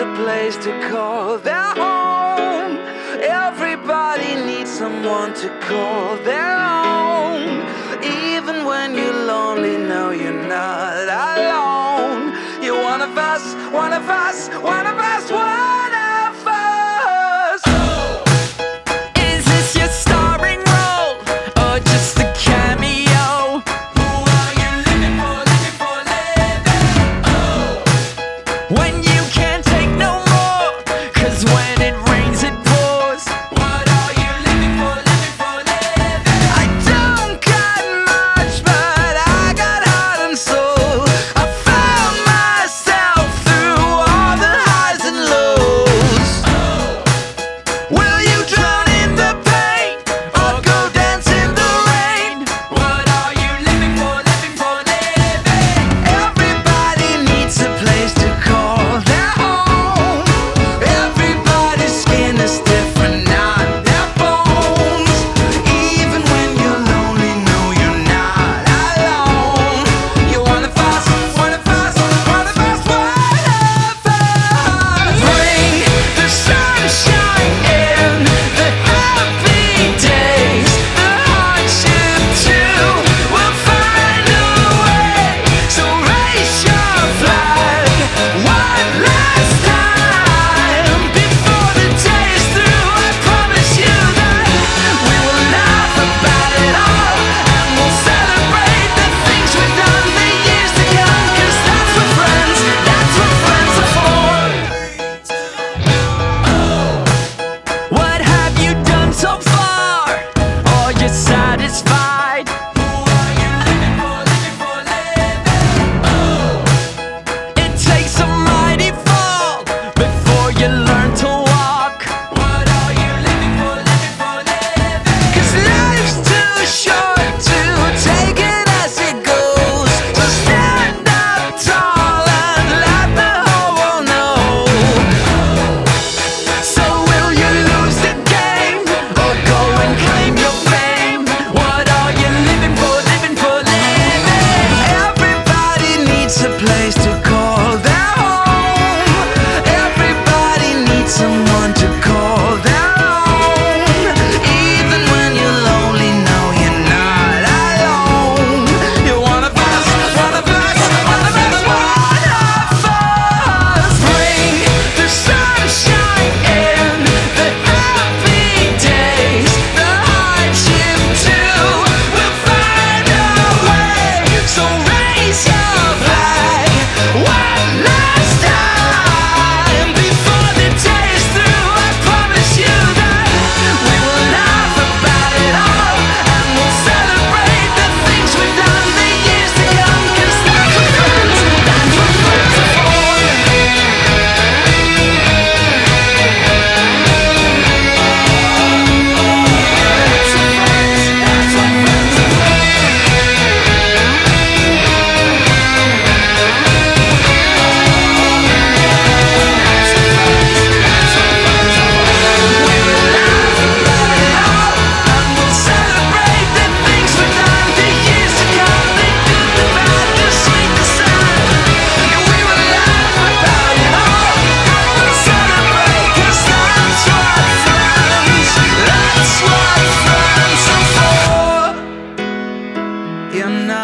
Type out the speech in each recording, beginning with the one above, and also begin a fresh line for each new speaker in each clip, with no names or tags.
a place to call their home. Everybody needs someone to call their own. Even when you're lonely, know you're not alone. You're one of us, one of us, one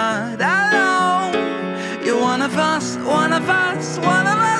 not alone. You're one of us, one of us, one of
us.